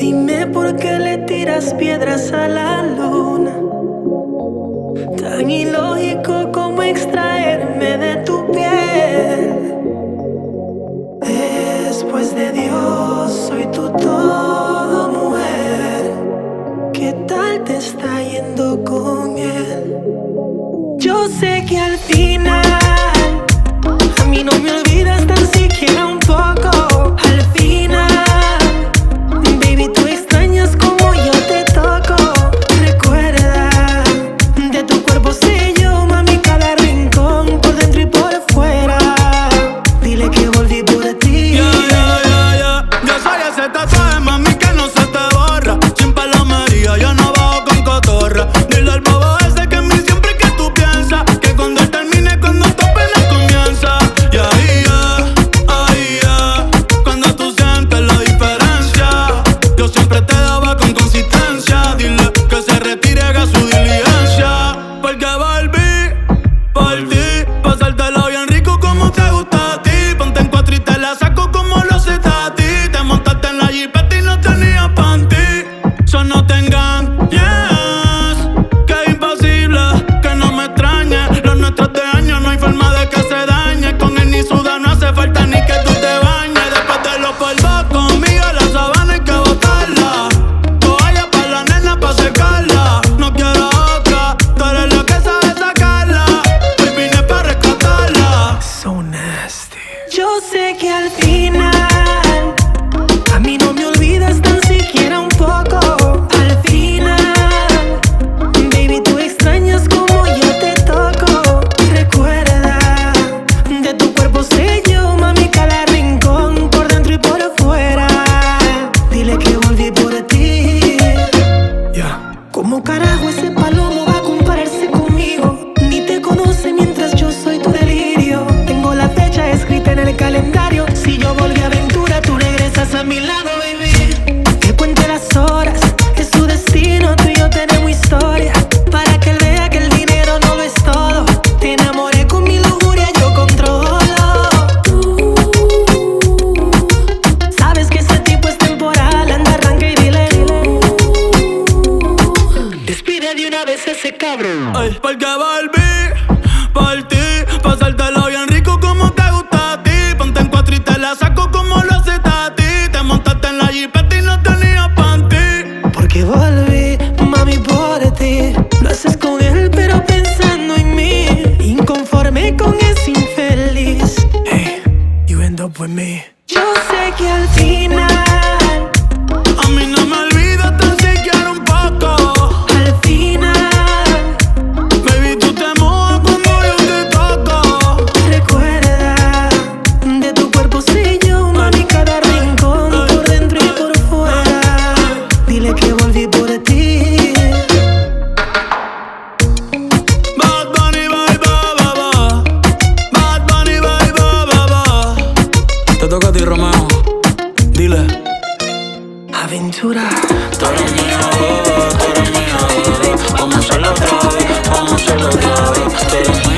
Dime por qué le tiras piedras a la luna. Tan ilógico como extraerme de tu piel. Después de Dios, soy tu todo, mujer. ¿Qué tal te está yendo con él? Yo sé que al final. ese cabrón. Ay, porque volví por ti, pasártelo bien rico como te gusta a ti. Ponte en cuatro y te la saco como lo hace a ti. Te montaste en la jipeta y no tenías panty. Porque volví, mami, por ti. Lo haces con él, pero pensando en mí. Inconforme con ese infeliz. Hey, you end up with me. Yo sé que al final. por ti. Bad Bunny, bye, ba, Te toca a ti, Romeo. Dile. Aventura. Mío, tú eres mío. Vamos a hacerlo otra vez, vamos otra vez. Tú eres mío.